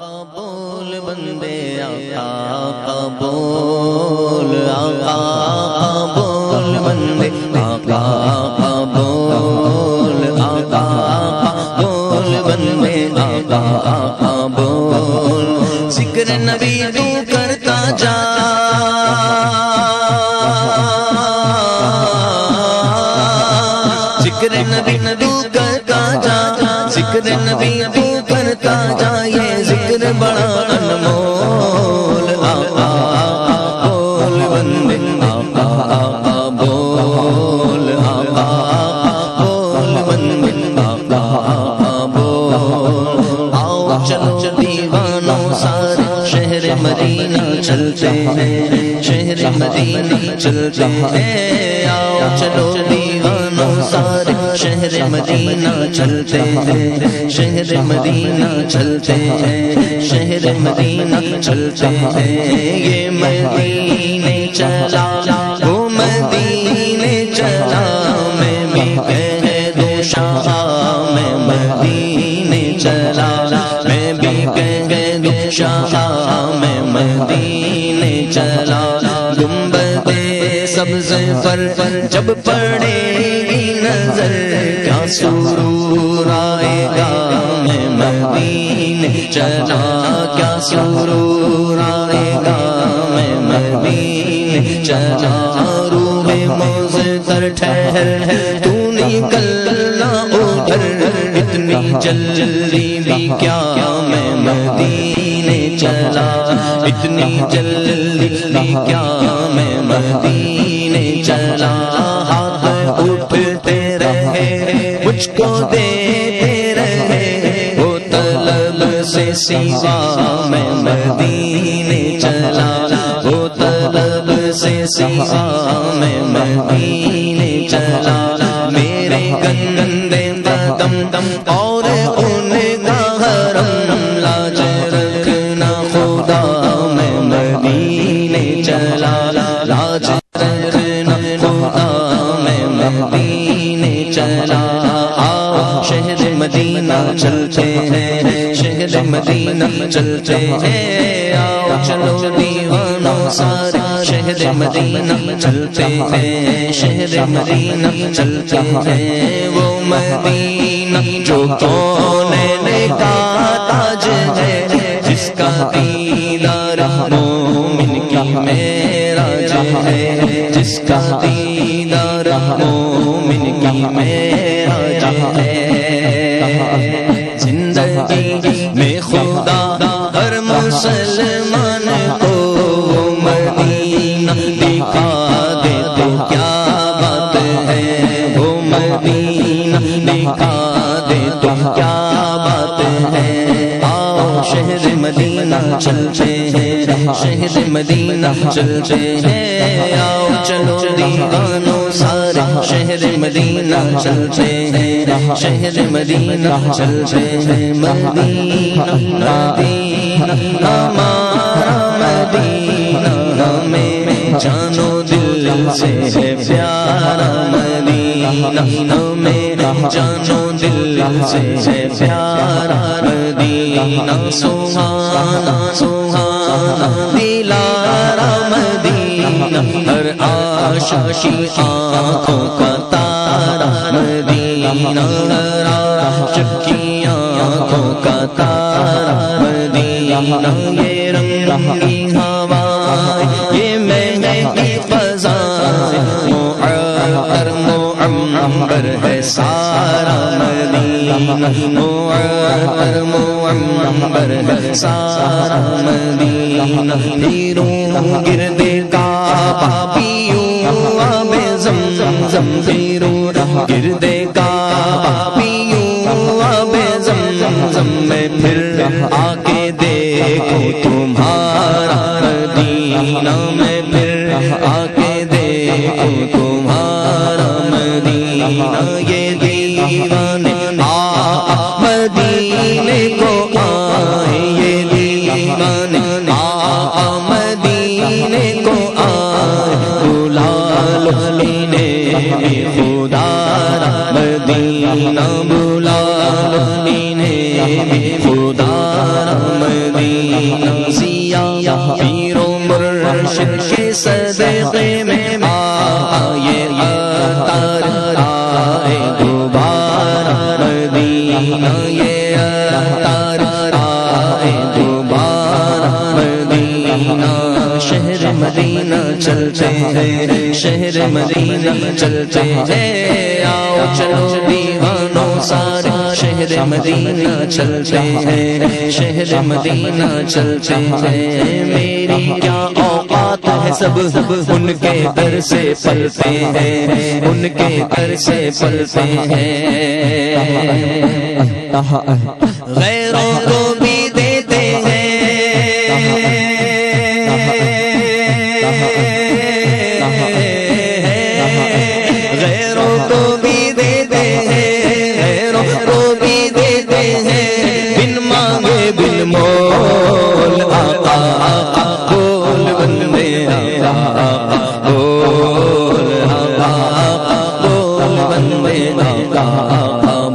قبول بندے، آقا قبول آقا قبول بندے، آقا قبول آقا قبول بندے، آقا قبول۔ ذکر نبی تو کرتا جا۔ ذکر نبی ہیں شہر مدینہ چلتے ہیں آؤ چلو دیوانوں سارے شہر مدینہ چلتے ہیں شہر مدینہ چلتے ہیں شہر مدینہ چلتے ہیں یہ مدینے چلا وہ مدینے چلا میں بھی کہہ دو شاہ میں مدینے چلا میں بھی کہہ دو شاہ میں مدینے چلا گنبد سبز پر جب پڑے گی نظر، کیا سرور آئے گا؟ میں مدینے چلا، کیا سرور آئے گا؟ میں مدینے چلا، روح موز کر ٹھہر تو نکلنا ادھر، اتنی جلدی بھی کیا؟ میں مدینے چلا اتنی جلدی کیا میں مدینے چلا؟ ہاتھ اٹھتے رہے، مجھ کو دیتے رہے، وہ طلب سے سیوا میں مدینے چلا۔ وہ طلب سے سیوا میں مدینے چلا۔ چلتے ہیں، شہر مدینہ چلتے ہیں۔ آؤ چلو دیوانوں سارے، شہر مدینہ چلتے ہیں، شہر مدینہ چلتے ہیں۔ وہ مدینہ جو کون کا تاج ہے۔ جس کا دیدار مومن کی میراج ہے۔ جس کا دیدار مومن کی میراج ہے۔ بات آؤ شہر مدینہ چلتے ہیں۔ شہر مدینہ چلتے ہیں۔ آؤ چلو دیوانوں سارے شہر مدینہ چلتے ہیں۔ شہر مدینہ چلتے ہیں۔ مدینہ مدینہ ہمارا مدینہ۔ ہمیں جانو دل سے پیارا مدینہ۔ ہمیں جانو دل سے ہے پیارا مدینہ سہانا سہانا دلارا مدینہ ہر آشاشی آنکھوں کا تارا مدینہ ہر آشکی آنکھوں کا تارا مدینہ یہ رنگی معمر ہے سارا مدینہ پیروں گردے کا پیوں آب زم زم زم پیروں گردے کا پیوں آب زم زم زم میں پھر رہا ہے دوبارہ مدینہ، یہ تار آئے۔ دوبارہ مدینہ، شہر مدینہ چلتے ہیں۔ شہر مدینہ چلتے ہیں۔ آؤ چلو دیوانوں سارے۔ شہر مدینہ چلتے ہیں۔ شہر مدینہ چلتے ہیں۔ میری کیا اوقات ہے سب ان کے در سے پلتے ہیں، ان کے در سے پلتے ہیں۔ غیروں کو بھی دیتے ہیں۔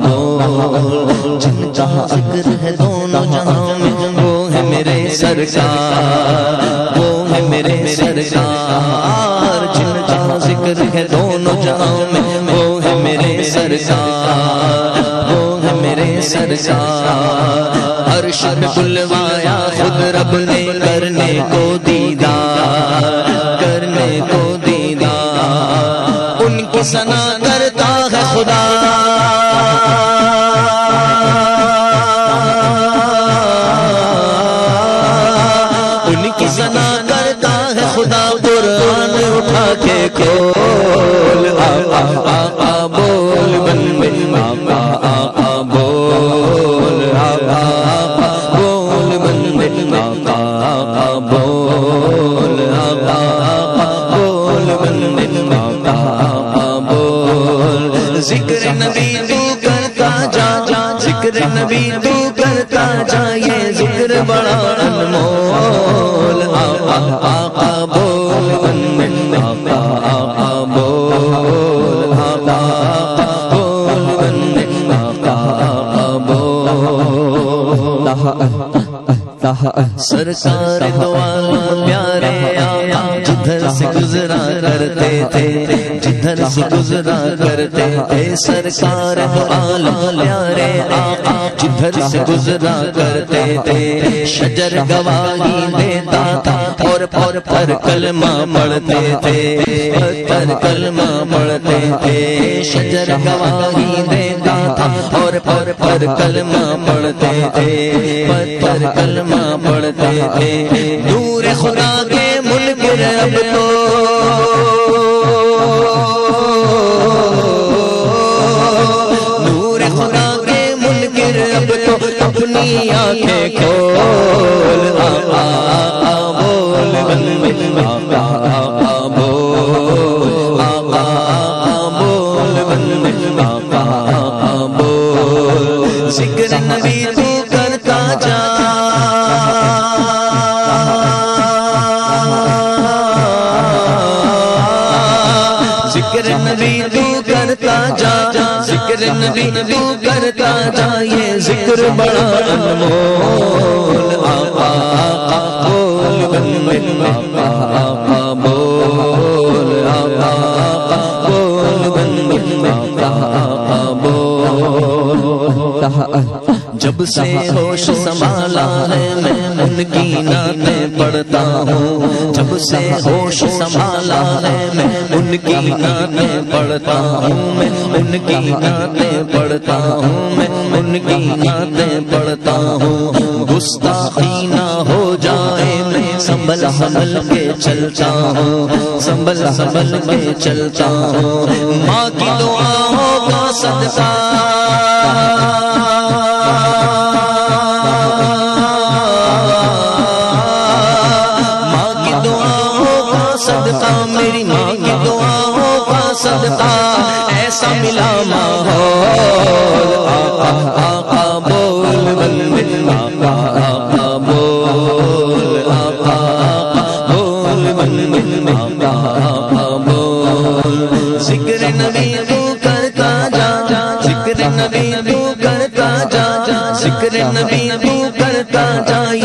بول جن جہاں ذکر ہے دونوں جہاں میں وہ ہے میرے سرکار وہ ہے میرے سرکار جن جہاں ذکر ہے دونوں جہاں میں وہ ہے میرے سرکار وہ ہے میرے سرکار عرش پہ بلوایا خود رب نے کرنے کو دیدار کرنے کو دیدار ان کی سنا اٹھا کے کھول آقا آقا بول بن بن آقا آقا بول آقا آقا بول بن بن آقا آقا بول آقا آقا بول بن بن آقا آقا بول ذکر نبی تو کرتا جا جا ذکر نبی تو سرکار دو عالم پیارے آقا جدھر سے گزرا کرتے تھے، جدھر سے گزرا کرتے تھے سرکار دو عالم پیارے آقا جدھر سے گزرا کرتے تھے شجر گواہی دیتا تھا اور پر پر کلمہ پڑھتے تھے پتھر کلمہ پڑھتے تھے۔ شجر گواہی دیتا تھا، اور پر پر کلمہ پڑھتے تھے۔ پتھر کلمہ پڑھتے تھے۔ دور خدا کے ملک رب تو نور خدا کے ملک رب تو اپنی آنکھیں کھول ذکر نبی تو کرتا جا، ذکر نبی تو کرتا جا ذکر نبی تو کرتا جا یہ ذکر بڑا انمول آقا جب سے ہوش سنبھالا ہے میں ان کی نعتیں پڑھتا ہوں۔ جب سے ہوش سنبھالا ہے میں ان کی نعتیں پڑھتا ہوں۔ میں ان کی نعتیں پڑھتا ہوں۔ میں ان کی یادیں پڑھتا ہوں۔ گستاخی نہ ہو جائے، میں سنبھل سنبھل کے چلتا ہوں۔ سنبھل سنبھل کے چلتا ہوں۔ ماں کی دعاؤں کا صدقہ۔ نبی تو کرتا جا یہ ذکر بڑا